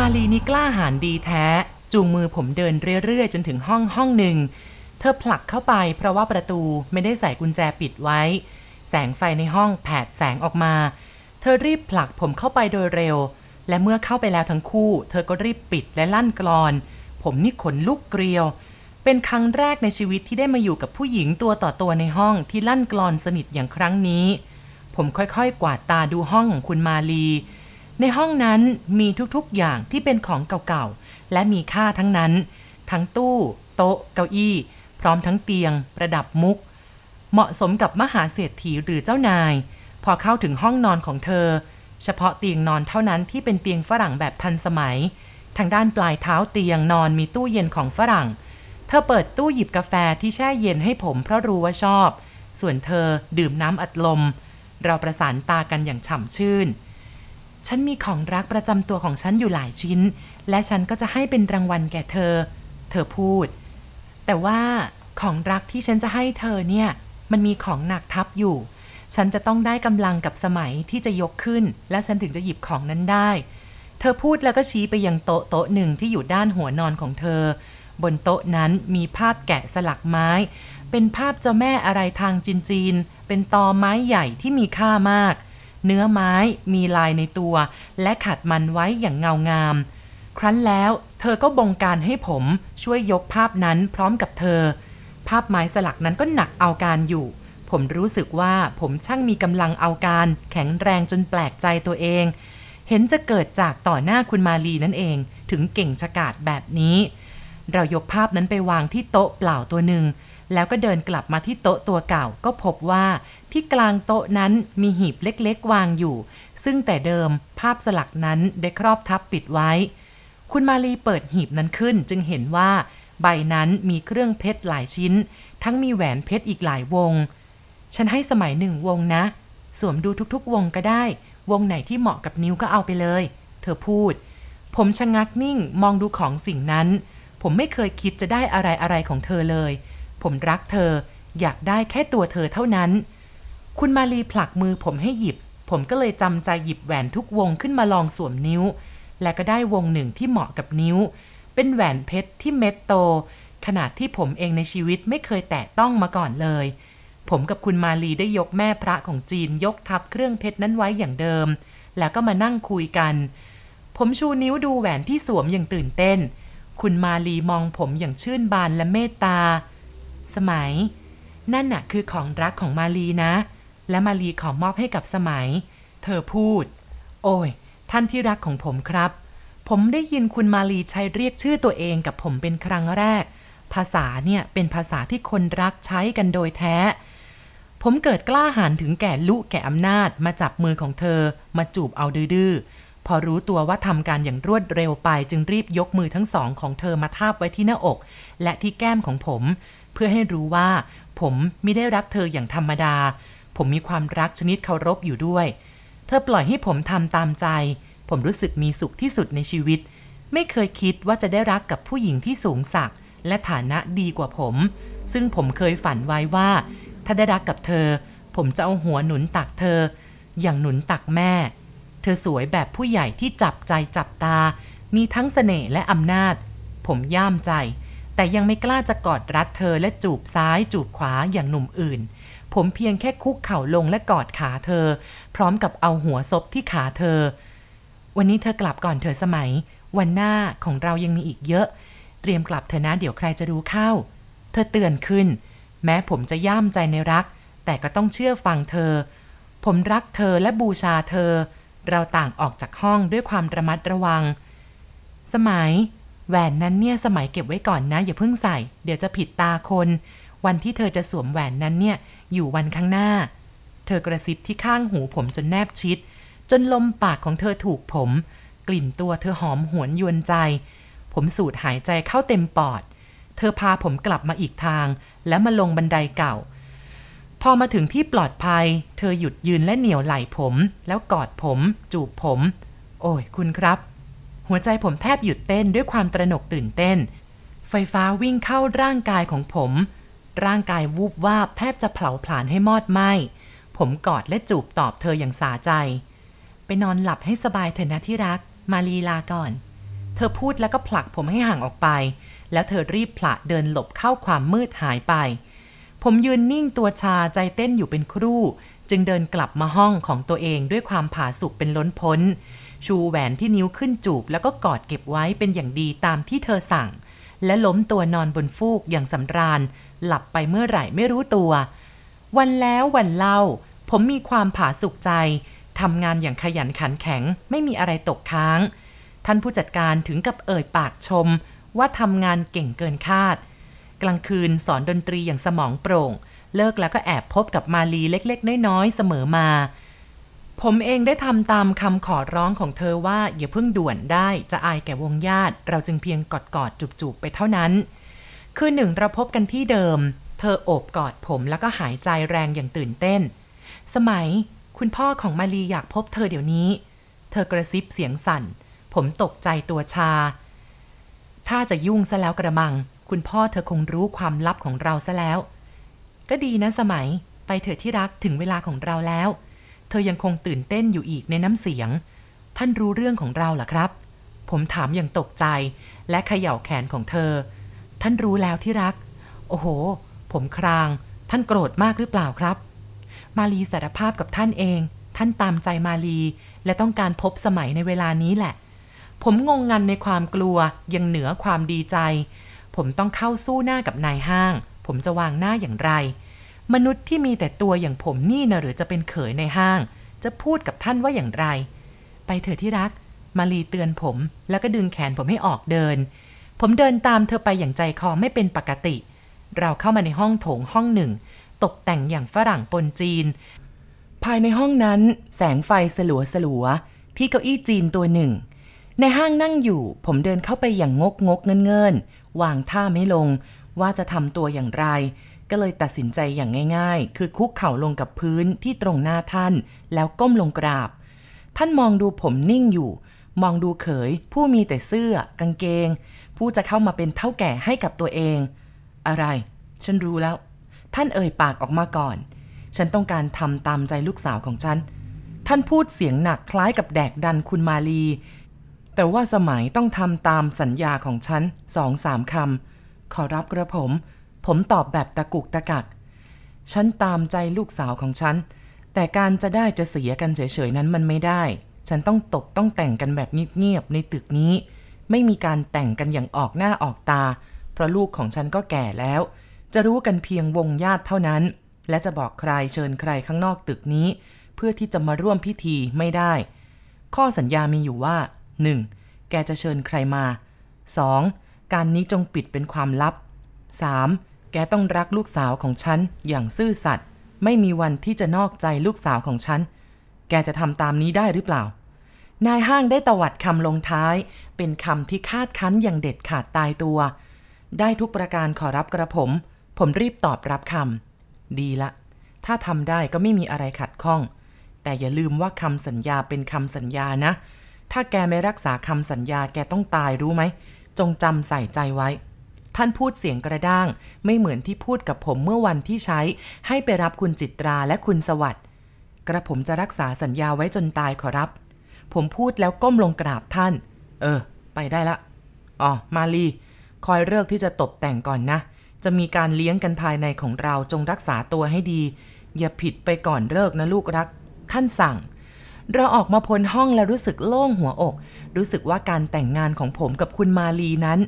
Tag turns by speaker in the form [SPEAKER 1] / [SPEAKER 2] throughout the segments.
[SPEAKER 1] มาลีนี่กล้าหาญดีแท้ จูงมือผมเดินเรื่อยๆ จนถึงห้องห้องหนึ่ง เธอผลักเข้าไปเพราะว่าประตูไม่ได้ใส่กุญแจปิดไว้ แสงไฟในห้องแผดแสงออกมา เธอรีบผลักผมเข้าไปโดยเร็ว และเมื่อเข้าไปแล้วทั้งคู่ เธอก็รีบปิดและลั่นกรอน ผมนี่ขนลุกเกลียว เป็นครั้งแรกในชีวิตที่ได้มาอยู่กับผู้หญิงตัวต่อตัวในห้องที่ลั่นกรอนสนิทอย่างครั้งนี้ ผมค่อยๆ กวาดตาดูห้องของคุณมาลี ในห้องนั้นมีทุกๆอย่างที่เป็นของเก่าๆ และมีค่าทั้งนั้น ทั้งตู้ โต๊ะ เก้าอี้ พร้อมทั้งเตียง ประดับมุก เหมาะสมกับมหาเศรษฐีหรือเจ้านาย พอเข้าถึงห้องนอนของเธอ เฉพาะเตียงนอนเท่านั้นที่เป็นเตียงฝรั่งแบบทันสมัย ทางด้านปลายเท้าเตียงนอนมีตู้เย็นของฝรั่ง เธอเปิดตู้หยิบกาแฟที่แช่เย็นให้ผมเพราะรู้ว่าชอบ ส่วนเธอดื่มน้ำอัดลม เราประสานตากันอย่างฉ่ำชื่น ฉันมีของรักประจำตัวของฉันอยู่หลายชิ้น และฉันก็จะให้เป็นรางวัลแก่เธอ เธอพูด แต่ว่าของรักที่ฉันจะให้เธอเนี่ย มันมีของหนักทับอยู่ ฉันจะต้องได้กำลังกับสมัยที่จะยกขึ้น และฉันถึงจะหยิบของนั้นได้ เธอพูดแล้วก็ชี้ไปยังโต๊ะโต๊ะหนึ่งที่อยู่ด้านหัวนอนของเธอ บนโต๊ะนั้นมีภาพแกะสลักไม้ เป็นภาพเจ้าแม่อะไรทางจีนๆเป็นตอไม้ใหญ่ที่มีค่ามากเเนื้อไม้มีลายในตัว และขัดมันไว้อย่างเงางาม ครั้นแล้วเธอก็บงการให้ผมช่วยยกภาพนั้นพร้อมกับเธอ ภาพไม้สลักนั้นก็หนักเอาการอยู่ ผมรู้สึกว่าผมช่างมีกำลังเอาการ แข็งแรงจนแปลกใจตัวเอง เห็นจะเกิดจากต่อหน้าคุณมาลีนั่นเอง ถึงเก่งฉกาจแบบนี้ เรายกภาพนั้นไปวางที่โต๊ะเปล่าตัวหนึ่ง แล้วก็เดินกลับมาที่โต๊ะตัวเก่าก็พบว่าที่กลางโต๊ะนั้นมีหีบเล็กๆ วางอยู่ ซึ่งแต่เดิมภาพสลักนั้นได้ครอบทับปิดไว้ คุณมาลีเปิดหีบนั้นขึ้นจึงเห็นว่า ใบนั้นมีเครื่องเพชรหลายชิ้น ทั้งมีแหวนเพชรอีกหลายวง ฉันให้สมัยหนึ่งวงนะ สวมดูทุกๆ วงก็ได้ วงไหนที่เหมาะกับนิ้วก็เอาไปเลย เธอพูด ผมชะงักนิ่งมองดูของสิ่งนั้น ผมไม่เคยคิดจะได้อะไรอะไรของเธอเลย ผมรักเธอ อยากได้แค่ตัวเธอเท่านั้น คุณมาลีผลักมือผมให้หยิบ ผมก็เลยจำใจหยิบแหวนทุกวงขึ้นมาลองสวมนิ้ว และก็ได้วงหนึ่งที่เหมาะกับนิ้ว เป็นแหวนเพชรที่เม็ดโต ขนาดที่ผมเองในชีวิตไม่เคยแตะต้องมาก่อนเลย ผมกับคุณมาลีได้ยกแม่พระของจีนยกทับเครื่องเพชรนั้นไว้อย่างเดิม แล้วก็มานั่งคุยกัน ผมชูนิ้วดูแหวนที่สวมอย่างตื่นเต้น คุณมาลีมองผมอย่างชื่นบานและเมตตา สมัย นั่นน่ะคือของรักของมาลีนะ และมาลีขอมอบให้กับสมัย เธอพูด โอ้ย ท่านที่รักของผมครับ ผมได้ยินคุณมาลีใช้เรียกชื่อตัวเองกับผมเป็นครั้งแรก ภาษาเนี่ยเป็นภาษาที่คนรักใช้กันโดยแท้ ผมเกิดกล้าหาญถึงแก่ลุแก่อำนาจมาจับมือของเธอ มาจูบเอาดื้อๆพอรู้ตัวว่าทำการอย่างรวดเร็วไปจึงรีบยกมือทั้งสองของเธอมาทาบไว้ที่หน้าอก และที่แก้มของผม พื่อให้รู้ว่า ผมไม่ได้รักเธออย่างธรรมดา ผมมีความรักชนิดเคารพอยู่ด้วย เธอปล่อยให้ผมทำตามใจ ผมรู้สึกมีสุขที่สุดในชีวิต ไม่เคยคิดว่าจะได้รักกับผู้หญิงที่สูงสักและฐานะดีกว่าผม ซึ่งผมเคยฝันไว้ว่า ถ้าได้รักกับเธอ ผมจะเอาหัวหนุนตักเธอ อย่างหนุนตักแม่ เธอสวยแบบผู้ใหญ่ที่จับใจจับตา มีทั้งเสน่ห์และอำนาจ ผมย่ามใจ แต่ยังไม่กล้าจะกอดรัดเธอและจูบซ้ายจูบขวาอย่างหนุ่มอื่น ผมเพียงแค่คุกเข่าลงและกอดขาเธอ พร้อมกับเอาหัวซบที่ขาเธอ วันนี้เธอกลับก่อนเธอสมัย วันหน้าของเรายังมีอีกเยอะ เตรียมกลับเธอนะเดี๋ยวใครจะรู้เข้า เธอเตือนขึ้น แม้ผมจะย่ามใจในรัก แต่ก็ต้องเชื่อฟังเธอ ผมรักเธอและบูชาเธอ เราต่างออกจากห้องด้วยความระมัดระวัง สมัย แหวนนั้นเนี่ยสมัยเก็บไว้ก่อนนะ อย่าเพิ่งใส่ เดี๋ยวจะผิดตาคน วันที่เธอจะสวมแหวนนั้นเนี่ยอยู่วันข้างหน้า เธอกระซิบที่ข้างหูผมจนแนบชิด จนลมปากของเธอถูกผม กลิ่นตัวเธอหอมหวนยวนใจ ผมสูดหายใจเข้าเต็มปอด เธอพาผมกลับมาอีกทาง แล้วมาลงบันไดเก่า พอมาถึงที่ปลอดภัย เธอหยุดยืนและเหนียวไหล่ผม แล้วกอดผม จูบผม โอ้ยคุณครับ หัวใจผมแทบหยุดเต้นด้วยความตระหนกตื่นเต้น ไฟฟ้าวิ่งเข้าร่างกายของผม ร่างกายวูบวาบแทบจะเผาผลาญให้มอดไหม้ผมกอดและจูบตอบเธออย่างสาใจ ไปนอนหลับให้สบายเถอะนะที่รัก มาลีลาก่อน เธอพูดแล้วก็ผลักผมให้ห่างออกไป แล้วเธอรีบผละเดินหลบเข้าความมืดหายไป ผมยืนนิ่งตัวชาใจเต้นอยู่เป็นครู่ จึงเดินกลับมาห้องของตัวเองด้วยความผาสุกเป็นล้นพ้น ชูแหวนที่นิ้วขึ้นจูบแล้วก็กอดเก็บไว้เป็นอย่างดีตามที่เธอสั่ง และล้มตัวนอนบนฟูกอย่างสำราญ หลับไปเมื่อไหร่ไม่รู้ตัว วันแล้ววันเล่า ผมมีความผาสุกใจทำงานอย่างขยันขันแข็ง ไม่มีอะไรตกค้าง ท่านผู้จัดการถึงกับเอ่ยปากชม ว่าทำงานเก่งเกินคาด กลางคืนสอนดนตรีอย่างสมองโปร่ง เลิกแล้วก็แอบพบกับมาลีเล็กๆ น้อยๆ เสมอมา ผมเองได้ทำตามคำขอร้องของเธอว่าอย่าเพิ่งด่วนได้จะอายแก่วงญาติ เราจึงเพียงกอดกอดจูบๆไปเท่านั้น คือหนึ่งเราพบกันที่เดิม เธอโอบกอดผมแล้วก็หายใจแรงอย่างตื่นเต้น สมัยคุณพ่อของมาลีอยากพบเธอเดี๋ยวนี้ เธอกระซิบเสียงสั่น ผมตกใจตัวชา ถ้าจะยุ่งซะแล้วกระมัง คุณพ่อเธอคงรู้ความลับของเราซะแล้ว ก็ดีนะสมัย ไปเถิดที่รักถึงเวลาของเราแล้ว เธอยังคงตื่นเต้นอยู่อีกในน้ำเสียง ท่านรู้เรื่องของเราเหรอครับ ผมถามอย่างตกใจ และเขย่าแขนของเธอ ท่านรู้แล้วที่รัก โอ้โห ผมคราง ท่านโกรธมากหรือเปล่าครับ มาลีสารภาพกับท่านเอง ท่านตามใจมาลี และต้องการพบสมัยในเวลานี้แหละ ผมงงงันในความกลัวยังเหนือความดีใจ ผมต้องเข้าสู้หน้ากับนายห้าง ผมจะวางหน้าอย่างไร มนุษย์ที่มีแต่ตัวอย่างผมนี่นะหรือจะเป็นเขยในห้าง จะพูดกับท่านว่าอย่างไร ไปเถอะที่รัก มาลีเตือนผม แล้วก็ดึงแขนผมให้ออกเดิน ผมเดินตามเธอไปอย่างใจคอไม่เป็นปกติ เราเข้ามาในห้องโถงห้องหนึ่ง ตกแต่งอย่างฝรั่งปนจีน ภายในห้องนั้น แสงไฟสลัวสลัวที่เก้าอี้จีนตัวหนึ่ง ในห้างนั่งอยู่ ผมเดินเข้าไปอย่างงกงกเงินเงินวางท่าไม่ลง ว่าจะทำตัวอย่างไร ก็เลยตัดสินใจอย่างง่าย ๆ คือคุกเข่าลงกับพื้นที่ตรงหน้าท่าน แล้วก้มลงกราบ ท่านมองดูผมนิ่งอยู่ มองดูเขย ผู้มีแต่เสื้อ กางเกง ผู้จะเข้ามาเป็นเท่าแก่ให้กับตัวเอง อะไร ฉันรู้แล้ว ท่านเอ่ยปากออกมาก่อน ฉันต้องการทำตามใจลูกสาวของฉัน ท่านพูดเสียงหนักคล้ายกับแดกดันคุณมาลีแต่ว่าสมัยต้องทำตามสัญญาของฉันสองสามคำ ขอรับกระผม ผมตอบแบบตะกุกตะกัก ฉันตามใจลูกสาวของฉัน แต่การจะได้จะเสียกันเฉยๆนั้นมันไม่ได้ ฉันต้องตบต้องแต่งกันแบบเงียบๆในตึกนี้ ไม่มีการแต่งกันอย่างออกหน้าออกตา เพราะลูกของฉันก็แก่แล้ว จะรู้กันเพียงวงญาติเท่านั้น และจะบอกใครเชิญใครข้างนอกตึกนี้ เพื่อที่จะมาร่วมพิธีไม่ได้ ข้อสัญญามีอยู่ว่า 1. แกจะเชิญใครมา 2. การนี้จงปิดเป็นความลับ 3. แกต้องรักลูกสาวของฉันอย่างซื่อสัตย์ไม่มีวันที่จะนอกใจลูกสาวของฉัน แกจะทำตามนี้ได้หรือเปล่า นายห้างได้ตวัดคำลงท้าย เป็นคำที่คาดคั้นอย่างเด็ดขาดตายตัว ได้ทุกประการขอรับกระผม ผมรีบตอบรับคำดีละ ถ้าทำได้ก็ไม่มีอะไรขัดข้อง แต่อย่าลืมว่าคำสัญญาเป็นคำสัญญานะ ถ้าแกไม่รักษาคำสัญญาแกต้องตายรู้ไหม จงจำใส่ใจไว้ ท่านพูดเสียงกระด้าง ไม่เหมือนที่พูดกับผมเมื่อวันที่ใช้ ให้ไปรับคุณจิตราและคุณสวัสด์กระผมจะรักษาสัญญาไว้จนตายขอรับ ผมพูดแล้วก้มลงกราบท่าน เออ ไปได้ละอ๋อมาลี คอยเลิกที่จะตบแต่งก่อนนะ จะมีการเลี้ยงกันภายในของเราจงรักษาตัวให้ดี อย่าผิดไปก่อนเลิกนะลูกรัก ท่านสั่ง เราออกมาพ้นห้องแล้วรู้สึกโล่งหัวอก รู้สึกว่าการแต่งงานของผมกับคุณมาลีนั้น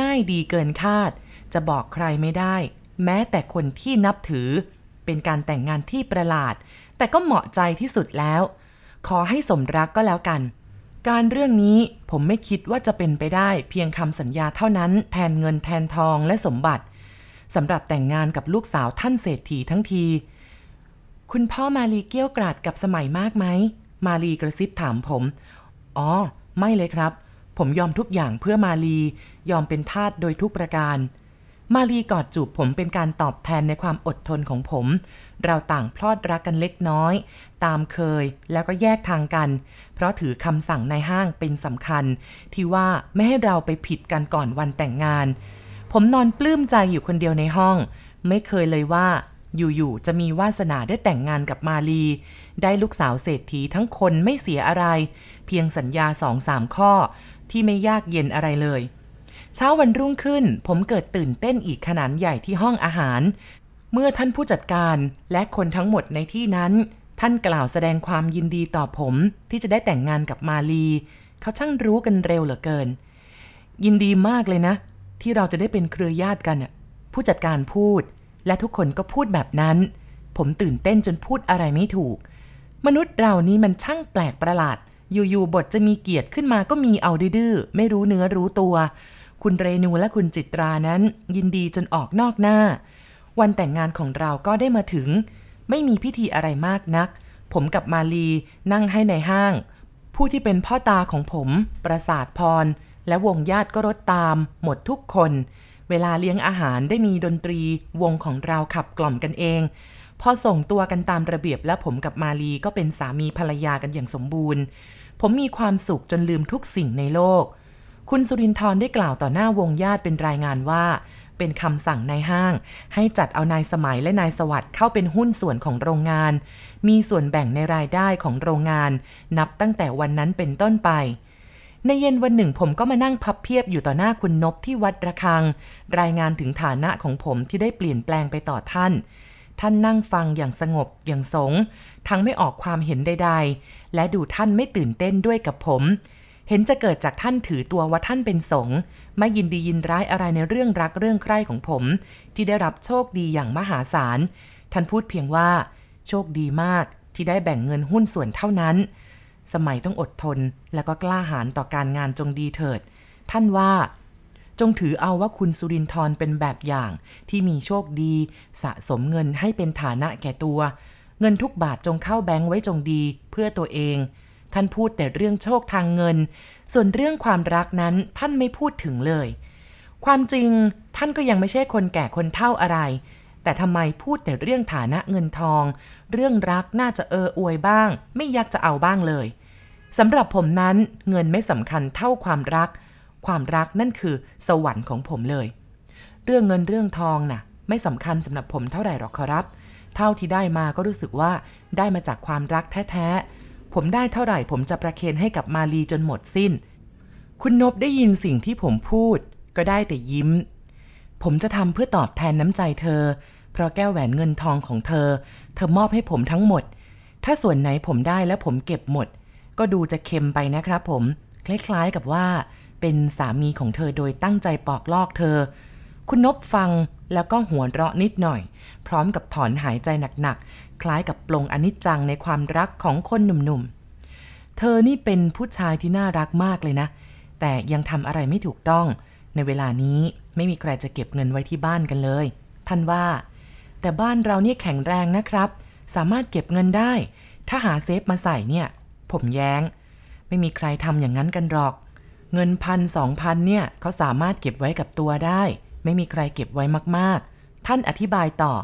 [SPEAKER 1] ง่ายดีเกินคาด จะบอกใครไม่ได้ แม้แต่คนที่นับถือ เป็นการแต่งงานที่ประหลาด แต่ก็เหมาะใจที่สุดแล้ว ขอให้สมรักก็แล้วกัน การเรื่องนี้ผมไม่คิดว่าจะเป็นไปได้ เพียงคำสัญญาเท่านั้นแทนเงินแทนทองและสมบัติสำหรับแต่งงานกับลูกสาวท่านเศรษฐีทั้งที คุณพ่อมาลีเกี้ยวกราดกับสมัยมากไหม มาลีกระซิบถามผม อ๋อ ไม่เลยครับ ผมยอมทุกอย่างเพื่อมาลี ยอมเป็นทาสโดยทุกประการ มาลีกอดจูบผมเป็นการตอบแทนในความอดทนของผม เราต่างพลอดรักกันเล็กน้อย ตามเคยแล้วก็แยกทางกัน เพราะถือคำสั่งในห้างเป็นสำคัญ ที่ว่าไม่ให้เราไปผิดกันก่อนวันแต่งงาน ผมนอนปลื้มใจอยู่คนเดียวในห้อง ไม่เคยเลยว่า อยู่ๆจะมีวาสนาได้แต่งงานกับมาลี ได้ลูกสาวเศรษฐีทั้งคนไม่เสียอะไร เพียงสัญญาสองสามข้อ ที่ไม่ยากเย็นอะไรเลย เช้าวันรุ่งขึ้นผมเกิดตื่นเต้นอีกขนาดใหญ่ที่ห้องอาหาร เมื่อท่านผู้จัดการและคนทั้งหมดในที่นั้น ท่านกล่าวแสดงความยินดีต่อผมที่จะได้แต่งงานกับมาลี เขาช่างรู้กันเร็วเหลือเกิน ยินดีมากเลยนะ ที่เราจะได้เป็นเครือญาติกันผู้จัดการพูด และทุกคนก็พูดแบบนั้น ผมตื่นเต้นจนพูดอะไรไม่ถูก มนุษย์เรานี้มันช่างแปลกประหลาด อยู่ๆบทจะมีเกียรติขึ้นมาก็มีเอาดื้อๆไม่รู้เนื้อรู้ตัว คุณเรนูและคุณจิตรานั้น ยินดีจนออกนอกหน้า วันแต่งงานของเราก็ได้มาถึง ไม่มีพิธีอะไรมากนัก ผมกับมาลีนั่งให้ในห้าง ผู้ที่เป็นพ่อตาของผม ประสาทพร และวงญาติก็รถตาม หมดทุกคน เวลาเลี้ยงอาหารได้มีดนตรีวงของเราขับกล่อมกันเอง พอส่งตัวกันตามระเบียบและผมกับมาลีก็เป็นสามีภรรยากันอย่างสมบูรณ์ ผมมีความสุขจนลืมทุกสิ่งในโลก คุณสุรินทร์ได้กล่าวต่อหน้าวงญาติเป็นรายงานว่า เป็นคำสั่งในห้าง ให้จัดเอานายสมัยและนายสวัสด์เข้าเป็นหุ้นส่วนของโรงงาน มีส่วนแบ่งในรายได้ของโรงงาน นับตั้งแต่วันนั้นเป็นต้นไป ในเย็นวันหนึ่งผมก็มานั่งพับเพียบอยู่ต่อหน้าคุณนบที่วัดระฆัง รายงานถึงฐานะของผมที่ได้เปลี่ยนแปลงไปต่อท่าน ท่านนั่งฟังอย่างสงบอย่างสง ทั้งไม่ออกความเห็นใด ๆ และดูท่านไม่ตื่นเต้นด้วยกับผม เห็นจะเกิดจากท่านถือตัวว่าท่านเป็นสงฆ์ไม่ยินดียินร้ายอะไรในเรื่องรักเรื่องใคร่ของผม ที่ได้รับโชคดีอย่างมหาศาล ท่านพูดเพียงว่า โชคดีมากที่ได้แบ่งเงินหุ้นส่วนเท่านั้น สมัยต้องอดทนและก็กล้าหาญต่อการงานจงดีเถิด ท่านว่า จงถือเอาว่าคุณสุรินทร์เป็นแบบอย่างที่มีโชคดี สะสมเงินให้เป็นฐานะแก่ตัว เงินทุกบาทจงเข้าแบงค์ไว้จงดีเพื่อตัวเอง ท่านพูดแต่เรื่องโชคทางเงิน ส่วนเรื่องความรักนั้นท่านไม่พูดถึงเลย ความจริงท่านก็ยังไม่ใช่คนแก่คนเฒ่าอะไรแต่ทำไมพูดแต่เรื่องฐานะเงินทอง เรื่องรักน่าจะเอออวยบ้าง ไม่อยากจะเอาบ้างเลย สำหรับผมนั้นเงินไม่สำคัญเท่าความรัก ความรักนั่นคือสวรรค์ของผมเลย เรื่องเงินเรื่องทองน่ะ ไม่สำคัญสำหรับผมเท่าไหร่หรอกครับ เท่าที่ได้มาก็รู้สึกว่าได้มาจากความรักแท้ๆ ผมได้เท่าไหร่ผมจะประเคนให้กับมาลีจนหมดสิ้น คุณนบได้ยินสิ่งที่ผมพูด ก็ได้แต่ยิ้ม ผมจะทำเพื่อตอบแทนน้ำใจเธอ เพราะแก้วแหวนเงินทองของเธอ เธอมอบให้ผมทั้งหมด ถ้าส่วนไหนผมได้แล้วผมเก็บหมด ก็ดูจะเค็มไปนะครับผม คล้ายๆกับว่า เป็นสามีของเธอโดยตั้งใจปอกลอกเธอ คุณนบฟังแล้วก็หัวเราะนิดหน่อย พร้อมกับถอนหายใจหนักๆ คล้ายกับปลงอนิจจังในความรักของคนหนุ่มๆ เธอนี่เป็นผู้ชายที่น่ารักมากเลยนะ แต่ยังทำอะไรไม่ถูกต้อง ในเวลานี้ไม่มีใครจะเก็บเงินไว้ที่บ้านกันเลย ท่านว่า แต่บ้านเราเนี่ยแข็งแรงนะครับ สามารถเก็บเงินได้ ถ้าหาเซฟมาใส่เนี่ย ผมแย้ง ไม่มีใครทำอย่างนั้นกันหรอก เงินพันสองพันเนี่ยเขาสามารถเก็บไว้กับตัวได้ ไม่มีใครเก็บไว้มากๆ ท่านอธิบายต่อ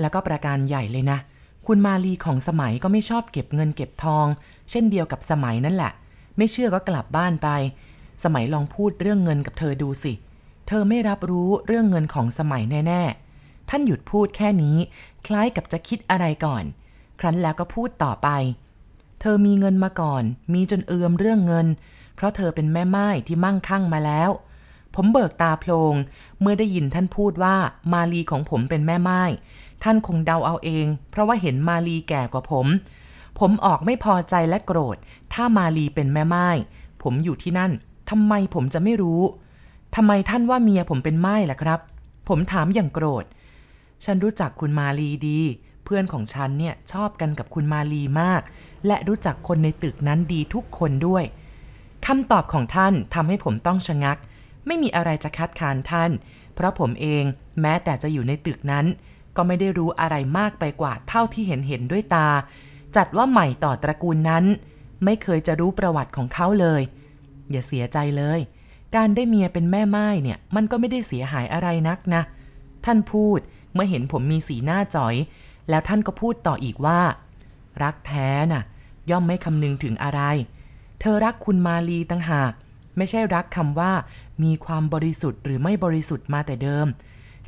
[SPEAKER 1] แล้วก็ประการใหญ่เลยนะ คุณมาลีของสมัยก็ไม่ชอบเก็บเงินเก็บทอง เช่นเดียวกับสมัยนั่นแหละ ไม่เชื่อก็กลับบ้านไป สมัยลองพูดเรื่องเงินกับเธอดูสิ เธอไม่รับรู้เรื่องเงินของสมัยแน่ๆ ท่านหยุดพูดแค่นี้ คล้ายกับจะคิดอะไรก่อน ครั้นแล้วก็พูดต่อไป เธอมีเงินมาก่อน มีจนเอือมเรื่องเงิน เพราะเธอเป็นแม่ไม้ที่มั่งคั่งมาแล้ว ผมเบิกตาโพลงเมื่อได้ยินท่านพูดว่ามาลีของผมเป็นแม่ไม้ท่านคงเดาเอาเอง เพราะว่าเห็นมาลีแก่กว่าผม ผมออกไม่พอใจและโกรธ ถ้ามาลีเป็นแม่ไม้ผมอยู่ที่นั่นทำไมผมจะไม่รู้ทำไมท่านว่าเมียผมเป็นไม้ล่ะครับ ผมถามอย่างโกรธ ฉันรู้จักคุณมาลีดี พื่อนของฉันเนี่ยชอบกันกับคุณมาลีมาก และรู้จักคนในตึกนั้นดีทุกคนด้วยคำตอบของท่านทำให้ผมต้องชะงัก ไม่มีอะไรจะคัดค้านท่าน เพราะผมเองแม้แต่จะอยู่ในตึกนั้น ก็ไม่ได้รู้อะไรมากไปกว่าเท่าที่เห็นเห็นด้วยตา จัดว่าใหม่ต่อตระกูลนั้น ไม่เคยจะรู้ประวัติของเขาเลย อย่าเสียใจเลย การได้เมียเป็นแม่ไม้เนี่ย มันก็ไม่ได้เสียหายอะไรนักนะ ท่านพูดเมื่อเห็นผมมีสีหน้าจ๋อย แล้วท่านก็พูดต่ออีกว่า รักแท้น่ะ ย่อมไม่คำนึงถึงอะไร เธอรักคุณมาลีตั้งหาก ไม่ใช่รักคำว่า มีความบริสุทธิ์หรือไม่บริสุทธิ์มาแต่เดิม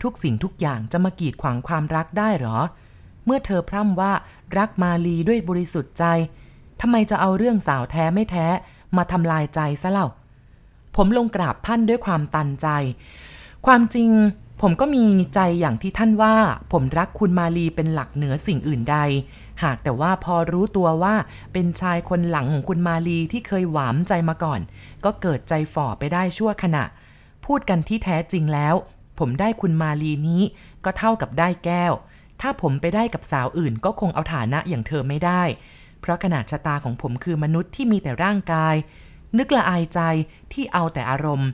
[SPEAKER 1] ทุกสิ่งทุกอย่างจะมากีดขวางความรักได้หรอ เมื่อเธอพร่ำว่ารักมาลีด้วยบริสุทธิ์ใจทำไมจะเอาเรื่องสาวแท้ไม่แท้มาทำลายใจซะเล่า ผมลงกราบท่านด้วยความตันใจ ความจริง ผมก็มีใจอย่างที่ท่านว่า ผมรักคุณมาลีเป็นหลักเหนือสิ่งอื่นใด หากแต่ว่าพอรู้ตัวว่าเป็นชายคนหลังของคุณมาลีที่เคยหวามใจมาก่อน ก็เกิดใจฝ่อไปได้ชั่วขณะ พูดกันที่แท้จริงแล้ว ผมได้คุณมาลีนี้ก็เท่ากับได้แก้ว ถ้าผมไปได้กับสาวอื่นก็คงเอาฐานะอย่างเธอไม่ได้ เพราะขนาดชะตาของผมคือมนุษย์ที่มีแต่ร่างกาย นึกละอายใจที่เอาแต่อารมณ์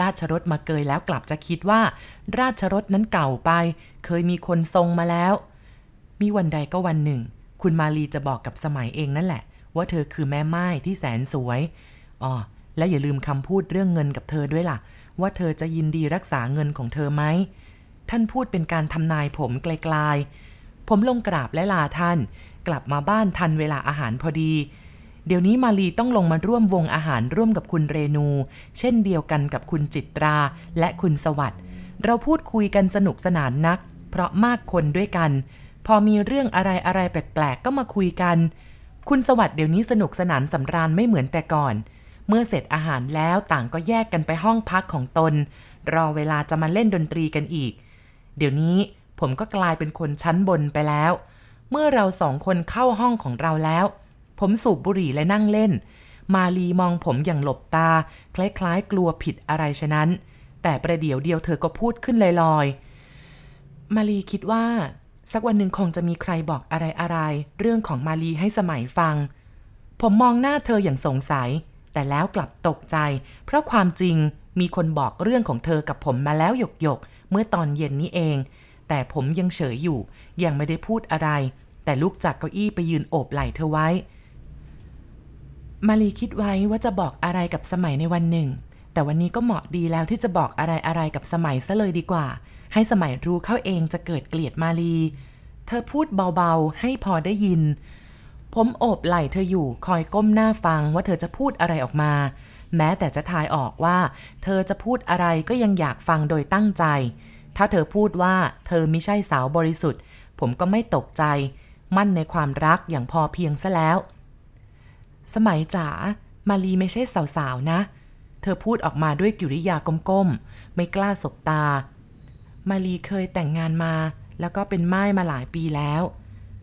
[SPEAKER 1] ราชรถมาเกยแล้วกลับจะคิดว่า ราชรถนั้นเก่าไป เคยมีคนทรงมาแล้ว มีวันใดก็วันหนึ่ง คุณมาลีจะบอกกับสมัยเองนั่นแหละ ว่าเธอคือแม่ไม้ที่แสนสวยอ๋อและอย่าลืมคำพูดเรื่องเงินกับเธอด้วยล่ะ ว่าเธอจะยินดีรักษาเงินของเธอไหมท่านพูดเป็นการทำนายผมไกลๆผมลงกราบและลาท่าน กลับมาบ้านทันเวลาอาหารพอดี เดี๋ยวนี้มาลีต้องลงมาร่วมวงอาหารร่วมกับคุณเรนู เช่นเดียวกันกับคุณจิตราและคุณสวัสด์เราพูดคุยกันสนุกสนานนัก เพราะมากคนด้วยกัน พอมีเรื่องอะไรอะไรแปลกๆก็มาคุยกัน คุณสวัสด์เดี๋ยวนี้สนุกสนานสำราญไม่เหมือนแต่ก่อน เมื่อเสร็จอาหารแล้วต่างก็แยกกันไปห้องพักของตน รอเวลาจะมาเล่นดนตรีกันอีก เดี๋ยวนี้ผมก็กลายเป็นคนชั้นบนไปแล้ว เมื่อเราสองคนเข้าห้องของเราแล้ว ผมสูบบุหรี่และนั่งเล่น มาลีมองผมอย่างหลบตา คล้ายๆ กลัวผิดอะไรฉะนั้น แต่ประเดี๋ยวเดียวเธอก็พูดขึ้นลอยๆ มาลีคิดว่า สักวันหนึ่งคงจะมีใครบอกอะไรๆ เรื่องของมาลีให้สมัยฟัง ผมมองหน้าเธออย่างสงสัย แต่แล้วกลับตกใจ เพราะความจริงมีคนบอกเรื่องของเธอกับผมมาแล้วหยกๆ เมื่อตอนเย็นนี้เอง แต่ผมยังเฉยอยู่ ยังไม่ได้พูดอะไร แต่ลุกจากเก้าอี้ไปยืนโอบไหล่เธอไว้ มารีคิดไว้ว่าจะบอกอะไรกับสมัยในวันหนึ่ง แต่วันนี้ก็เหมาะดีแล้วที่จะบอกอะไรอะไรกับสมัยซะเลยดีกว่า ให้สมัยรู้เข้าเองจะเกิดเกลียดมารีเธอพูดเบาๆ ให้พอได้ยิน ผมโอบไหล่เธออยู่คอยก้มหน้าฟังว่าเธอจะพูดอะไรออกมา แม้แต่จะทายออกว่า เธอจะพูดอะไรก็ยังอยากฟังโดยตั้งใจ ถ้าเธอพูดว่าเธอไม่ใช่สาวบริสุทธิ์ ผมก็ไม่ตกใจ มั่นในความรักอย่างพอเพียงซะแล้ว สมัยจ๋ามาลีไม่ใช่สาวๆนะ เธอพูดออกมาด้วยกิริยาก้มๆ ไม่กล้าสบตา มาลีเคยแต่งงานมา แล้วก็เป็นไม้มาหลายปีแล้ว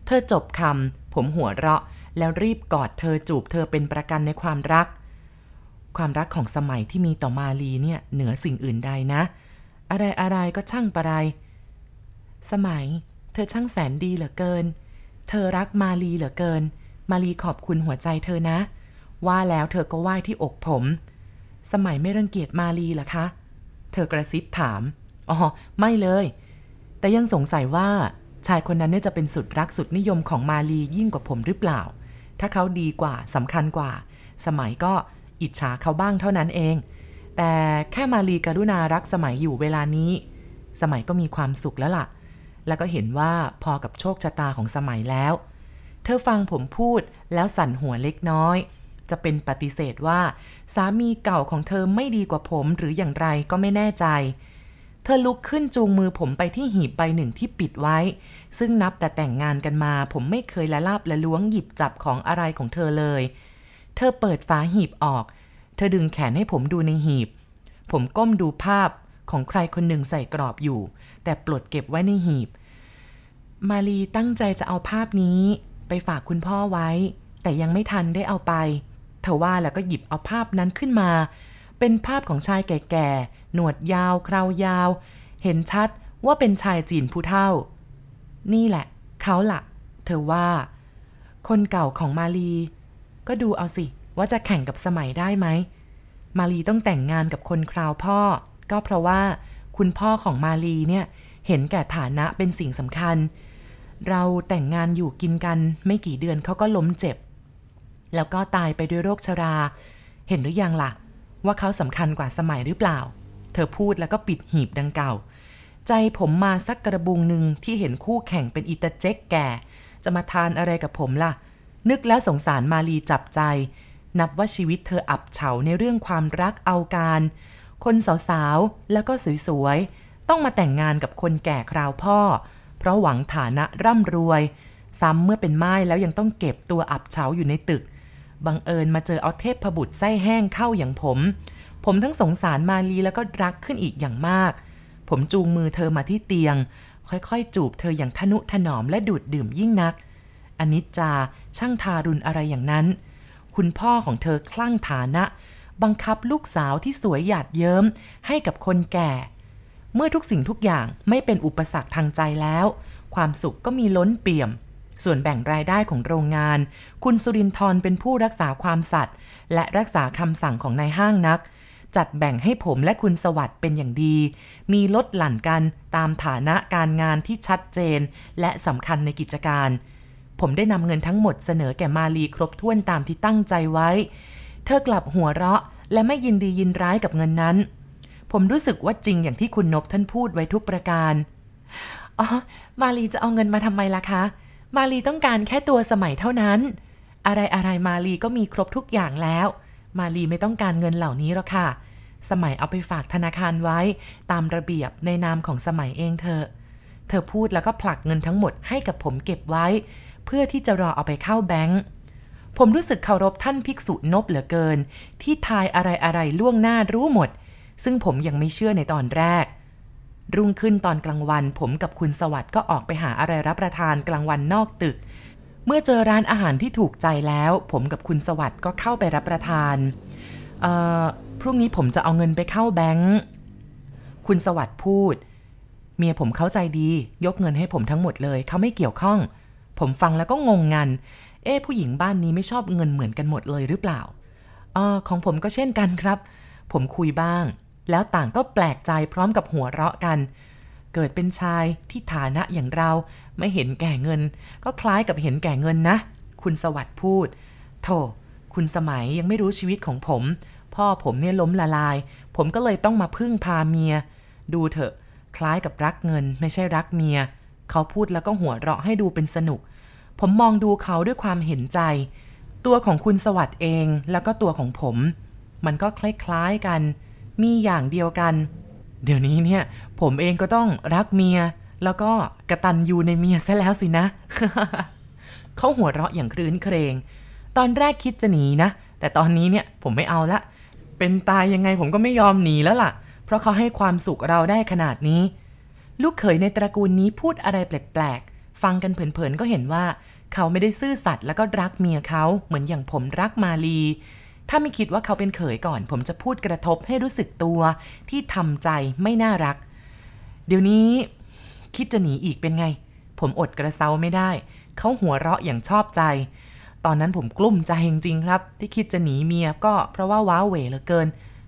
[SPEAKER 1] เธอจบคำผมหัวเราะ แล้วรีบกอดเธอจูบเธอเป็นประกันในความรัก ความรักของสมัยที่มีต่อมาลีเนี่ย เหนือสิ่งอื่นใดนะ อะไรอะไรก็ช่างประไร สมัย เธอช่างแสนดีเหลือเกิน เธอรักมาลีเหลือเกิน มารีขอบคุณหัวใจเธอนะ ว่าแล้วเธอก็ไหว้ที่อกผม สมัยไม่รังเกียจมารีหรอคะ เธอกระซิบถาม อ๋อ ไม่เลย แต่ยังสงสัยว่าชายคนนั้นเนี่ยจะเป็นสุดรักสุดนิยมของมารียิ่งกว่าผมหรือเปล่า ถ้าเขาดีกว่าสำคัญกว่า สมัยก็อิจฉาเขาบ้างเท่านั้นเอง แต่แค่มารีกรุณารักสมัยอยู่เวลานี้ สมัยก็มีความสุขแล้วล่ะ แล้วก็เห็นว่าพอกับโชคชะตาของสมัยแล้ว ธอฟังผมพูดแล้วสั่นหัวเล็กน้อย จะเป็นปฏิเสธว่า สามีเก่าของเธอไม่ดีกว่าผมหรืออย่างไรก็ไม่แน่ใจ เธอลุกขึ้นจูงมือผมไปที่หีบใบหนึ่งที่ปิดไว้ ซึ่งนับแต่แต่งงานกันมา ผมไม่เคยละลาบละล้วงหยิบจับของอะไรของเธอเลย เธอเปิดฝาหีบออก เธอดึงแขนให้ผมดูในหีบ ผมก้มดูภาพของใครคนหนึ่งใส่กรอบอยู่ แต่ปลดเก็บไว้ในหีบ มาลีตั้งใจจะเอาภาพนี้ ไปฝากคุณพ่อไว้ แต่ยังไม่ทันได้เอาไปเธอว่าแล้วก็หยิบเอาภาพนั้นขึ้นมา เป็นภาพของชายแก่ๆ หนวดยาว คราวยาว เห็นชัดว่าเป็นชายจีนผู้เท่า นี่แหละ เขาละ่ะ เธอว่า คนเก่าของมาลี ก็ดูเอาสิว่าจะแข่งกับสมัยได้ไหม มาลีต้องแต่งงานกับคนคราวพ่อ ก็เพราะว่า คุณพ่อของมาลีเนี่ย เห็นแก่ฐานะเป็นสิ่งสำคัญ เราแต่งงานอยู่กินกันไม่กี่เดือนเขาก็ล้มเจ็บ แล้วก็ตายไปด้วยโรคชรา เห็นหรือยังล่ะ ว่าเขาสำคัญกว่าสมัยหรือเปล่า เธอพูดแล้วก็ปิดหีบดังเก่า ใจผมมาสักกระบุงหนึ่งที่เห็นคู่แข่งเป็นอิตาเจ๊กแก่ จะมาทานอะไรกับผมล่ะ นึกแล้วสงสารมาลีจับใจ นับว่าชีวิตเธออับเฉาในเรื่องความรักเอาการ คนสาวๆแล้วก็สวยๆต้องมาแต่งงานกับคนแก่คราวพ่อ เพราะหวังฐานะร่ำรวย ซ้ำเมื่อเป็นไม้แล้วยังต้องเก็บตัวอับเฉาอยู่ในตึก บังเอิญมาเจอเอาเทพพบุตรไส้แห้งเข้าอย่างผม ผมทั้งสงสารมาลีแล้วก็รักขึ้นอีกอย่างมาก ผมจูงมือเธอมาที่เตียง ค่อยๆ จูบเธออย่างทนุถนอมและดูดดื่มยิ่งนักอนิจจาช่างทารุณอะไรอย่างนั้น คุณพ่อของเธอคลั่งฐานะ บังคับลูกสาวที่สวยหยาดเยิ้มให้กับคนแก่ เมื่อทุกสิ่งทุกอย่างไม่เป็นอุปสรรคทางใจแล้ว ความสุขก็มีล้นเปี่ยม ส่วนแบ่งรายได้ของโรงงาน คุณสุรินทร์เป็นผู้รักษาความสัตย์และรักษาคำสั่งของนายห้างนัก จัดแบ่งให้ผมและคุณสวัสด์เป็นอย่างดี มีลดหลั่นกันตามฐานะการงานที่ชัดเจน และสำคัญในกิจการ ผมได้นำเงินทั้งหมดเสนอแก่มาลีครบถ้วนตามที่ตั้งใจไว้ เธอกลับหัวเราะและไม่ยินดียินร้ายกับเงินนั้น ผมรู้สึกว่าจริงอย่างที่คุณนบท่านพูดไว้ทุกประการ อ๋อ มาลีจะเอาเงินมาทำไมล่ะคะ มาลีต้องการแค่ตัวสมัยเท่านั้น อะไรอะไรมาลีก็มีครบทุกอย่างแล้ว มาลีไม่ต้องการเงินเหล่านี้หรอกค่ะ สมัยเอาไปฝากธนาคารไว้ ตามระเบียบในนามของสมัยเองเธอ เธอพูดแล้วก็ผลักเงินทั้งหมดให้กับผมเก็บไว้ เพื่อที่จะรอเอาไปเข้าแบงค์ผมรู้สึกเคารพท่านภิกษุนบเหลือเกิน ที่ทายอะไรอะไรล่วงหน้ารู้หมด ซึ่งผมยังไม่เชื่อในตอนแรก รุ่งขึ้นตอนกลางวัน ผมกับคุณสวัสด์ก็ออกไปหาอะไรรับประทานกลางวันนอกตึก เมื่อเจอร้านอาหารที่ถูกใจแล้ว ผมกับคุณสวัสด์ก็เข้าไปรับประทานพรุ่งนี้ผมจะเอาเงินไปเข้าแบงค์คุณสวัสด์พูด เมียผมเข้าใจดี ยกเงินให้ผมทั้งหมดเลย เขาไม่เกี่ยวข้อง ผมฟังแล้วก็งงงัน เอ๊ผู้หญิงบ้านนี้ไม่ชอบเงินเหมือนกันหมดเลยหรือเปล่าออของผมก็เช่นกันครับ ผมคุยบ้าง แล้วต่างก็แปลกใจพร้อมกับหัวเราะกัน เกิดเป็นชายที่ฐานะอย่างเราไม่เห็นแก่เงิน ก็คล้ายกับเห็นแก่เงินนะ คุณสวัสด์พูด โธ่คุณสมัยยังไม่รู้ชีวิตของผม พ่อผมเนี่ยล้มละลาย ผมก็เลยต้องมาพึ่งพาเมีย ดูเถอะ คล้ายกับรักเงิน ไม่ใช่รักเมีย เขาพูดแล้วก็หัวเราะให้ดูเป็นสนุก ผมมองดูเขาด้วยความเห็นใจ ตัวของคุณสวัสด์เองแล้วก็ตัวของผม มันก็คล้ายๆกัน มีอย่างเดียวกัน เดี๋ยวนี้เนี่ย ผมเองก็ต้องรักเมีย แล้วก็กระตันยูในเมียซะแล้วสินะ เขาหัวเราะอย่างครื้นเครง ตอนแรกคิดจะหนีนะ แต่ตอนนี้เนี่ยผมไม่เอาละ เป็นตายยังไงผมก็ไม่ยอมหนีแล้วล่ะ เพราะเขาให้ความสุขเราได้ขนาดนี้ ลูกเขยในตระกูลนี้พูดอะไรแปลกๆ ฟังกันเผินๆก็เห็นว่าเขาไม่ได้ซื่อสัตย์แล้วก็รักเมียเขาเหมือนอย่างผมรักมาลี ถ้าไม่คิดว่าเขาเป็นเขยก่อน ผมจะพูดกระทบให้รู้สึกตัวที่ทำใจไม่น่ารัก เดี๋ยวนี้ คิดจะหนีอีกเป็นไง ผมอดกระเซาไม่ได้ เขาหัวเราะอย่างชอบใจ ตอนนั้นผมกลุ้มใจจริงๆครับ ที่คิดจะหนีเมียก็เพราะว่าว้าเหวเหลือเกิน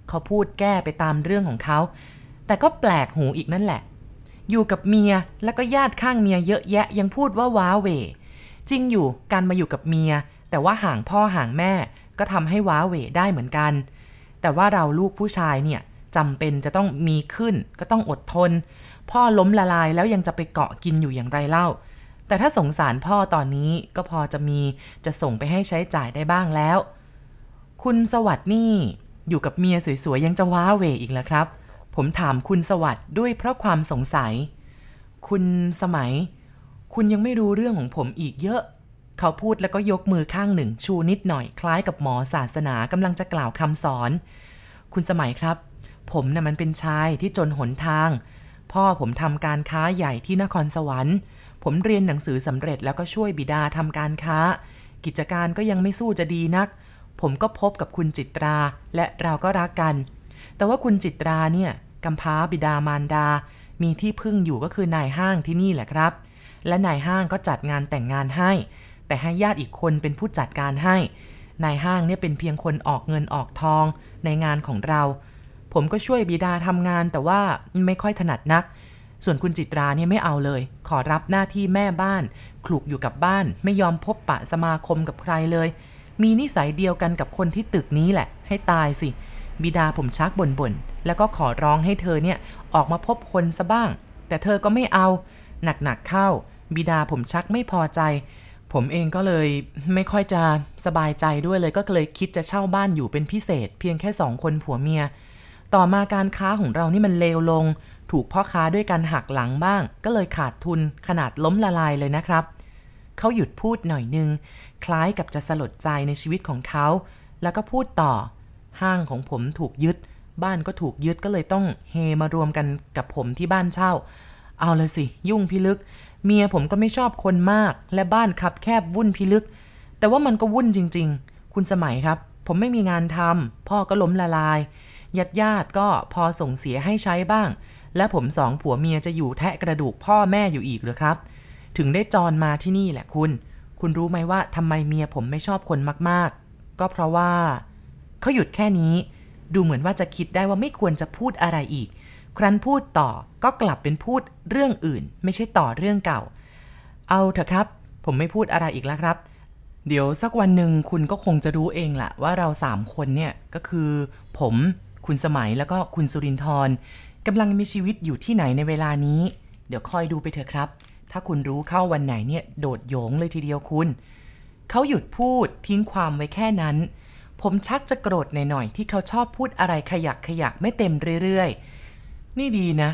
[SPEAKER 1] เขาพูดแก้ไปตามเรื่องของเขา แต่ก็แปลกหูอีกนั่นแหละ อยู่กับเมียแล้วก็ญาติข้างเมียเยอะแยะยังพูดว่าว้าเหวจริงอยู่การมาอยู่กับเมีย แต่ว่าห่างพ่อห่างแม่ ก็ทำให้ว้าเหวได้เหมือนกัน แต่ว่าเราลูกผู้ชายเนี่ยจำเป็นจะต้องมีขึ้น ก็ต้องอดทน พ่อล้มละลายแล้วยังจะไปเกาะกินอยู่อย่างไรเล่า แต่ถ้าสงสารพ่อตอนนี้ก็พอจะมีจะส่งไปให้ใช้จ่ายได้บ้างแล้ว คุณสวัสด์นี่ อยู่กับเมียสวยๆยังจะว้าเหวอีกแล้วครับ ผมถามคุณสวัสด์ด้วยเพราะความสงสัย คุณสมัย คุณยังไม่รู้เรื่องของผมอีกเยอะ เขาพูดแล้วก็ยกมือข้างหนึ่ง ชูนิดหน่อยคล้ายกับหมอศาสนากำลังจะกล่าวคำสอน คุณสมัยครับ ผมน่ะมันเป็นชายที่จนหนทาง พ่อผมทำการค้าใหญ่ที่นครสวรรค์ ผมเรียนหนังสือสำเร็จแล้วก็ช่วยบิดาทำการค้า กิจการก็ยังไม่สู้จะดีนัก ผมก็พบกับคุณจิตรา และเราก็รักกัน แต่ว่าคุณจิตราเนี่ยกำพร้าบิดามารดา มีที่พึ่งอยู่ก็คือนายห้างที่นี่แหละครับและนายห้างก็จัดงานแต่งงานให้ แต่ให้ญาติอีกคนเป็นผู้จัดการให้ นายห้างเนี่ยเป็นเพียงคนออกเงินออกทองในงานของเรา ผมก็ช่วยบิดาทำงานแต่ว่าไม่ค่อยถนัดนัก ส่วนคุณจิตราเนี่ยไม่เอาเลย ขอรับหน้าที่แม่บ้านคลุกอยู่กับบ้าน ไม่ยอมพบปะสมาคมกับใครเลย มีนิสัยเดียวกันกับคนที่ตึกนี้แหละ ให้ตายสิ บิดาผมชักบ่นๆแล้วก็ขอร้องให้เธอเนี่ยออกมาพบคนซะบ้าง แต่เธอก็ไม่เอา หนักๆเข้าบิดาผมชักไม่พอใจ ผมเองก็เลยไม่ค่อยจะสบายใจด้วยเลยก็เลยคิดจะเช่าบ้านอยู่เป็นพิเศษ เพียงแค่สองคนผัวเมีย ต่อมาการค้าของเรานี่มันเลวลง ถูกพ่อค้าด้วยกันหักหลังบ้าง ก็เลยขาดทุนขนาดล้มละลายเลยนะครับ เขาหยุดพูดหน่อยนึง คล้ายกับจะสลดใจในชีวิตของเขา แล้วก็พูดต่อ ห้างของผมถูกยึด บ้านก็ถูกยึดก็เลยต้องเฮมารวมกันกับผมที่บ้านเช่า เอาละสิ ยุ่งพิลึก เมียผมก็ไม่ชอบคนมาก และบ้านคับแคบวุ่นพิลึก แต่ว่ามันก็วุ่นจริง ๆ คุณสมัยครับ ผมไม่มีงานทำพ่อก็ล้มละลายญาติญาติก็พอส่งเสียให้ใช้บ้าง และผมสองผัวเมียจะอยู่แทะกระดูกพ่อแม่อยู่อีกหรือครับ ถึงได้จรมาที่นี่แหละคุณ คุณรู้ไหมว่าทำไมเมียผมไม่ชอบคนมากๆ ก็เพราะว่าเขาหยุดแค่นี้ ดูเหมือนว่าจะคิดได้ว่าไม่ควรจะพูดอะไรอีก ครั้นพูดต่อก็กลับเป็นพูดเรื่องอื่น ไม่ใช่ต่อเรื่องเก่า เอาเถอะครับ ผมไม่พูดอะไรอีกแล้วครับ เดี๋ยวสักวันหนึ่งคุณก็คงจะรู้เองแหละว่าเราสามคนเนี่ยก็คือ ผมคุณสมัยแล้วก็คุณสุรินทร์กำลังมีชีวิตอยู่ที่ไหนในเวลานี้ เดี๋ยวคอยดูไปเถอะครับ ถ้าคุณรู้เข้าวันไหนเนี่ยโดดโยงเลยทีเดียวคุณ เขาหยุดพูดทิ้งความไว้แค่นั้น ผมชักจะโกรธหน่อยๆที่เขาชอบพูดอะไรขยักขยักไม่เต็มเรื่อยๆ นี่ดีนะ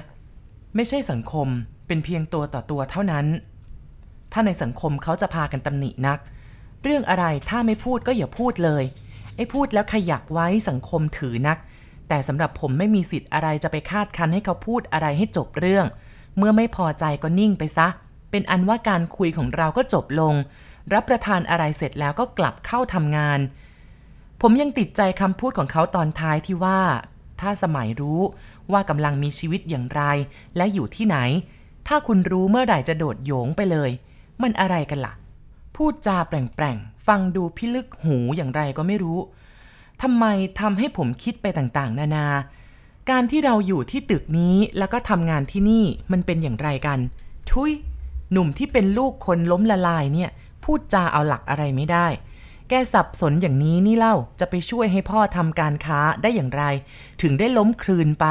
[SPEAKER 1] ไม่ใช่สังคมเป็นเพียงตัวต่อตัวเท่านั้น ถ้าในสังคมเขาจะพากันตำหนินัก เรื่องอะไรถ้าไม่พูดก็อย่าพูดเลยไอ้พูดแล้วขยักไว้สังคมถือนัก แต่สำหรับผมไม่มีสิทธิ์อะไรจะไปคาดคันให้เขาพูดอะไรให้จบเรื่อง เมื่อไม่พอใจก็นิ่งไปซะ เป็นอันว่าการคุยของเราก็จบลง รับประทานอะไรเสร็จแล้วก็กลับเข้าทำงาน ผมยังติดใจคำพูดของเขาตอนท้ายที่ว่า ถ้าสมัยรู้ ว่ากำลังมีชีวิตอย่างไร และอยู่ที่ไหน ถ้าคุณรู้เมื่อไหร่จะโดดโยงไปเลย มันอะไรกันละ่ะ พูดจาแปลงๆ ฟังดูพิลึกหูอย่างไรก็ไม่รู้ทำไมทำให้ผมคิดไปต่างๆ นานา การที่เราอยู่ที่ตึกนี้แล้วก็ทำงานที่นี่มันเป็นอย่างไรกัน ทุย หนุ่มที่เป็นลูกคนล้มละลายเนี่ย พูดจาเอาหลักอะไรไม่ได้ แกสับสนอย่างนี้นี่เล่าจะไปช่วยให้พ่อทำการค้าได้อย่างไร ถึงได้ล้มคลืนไป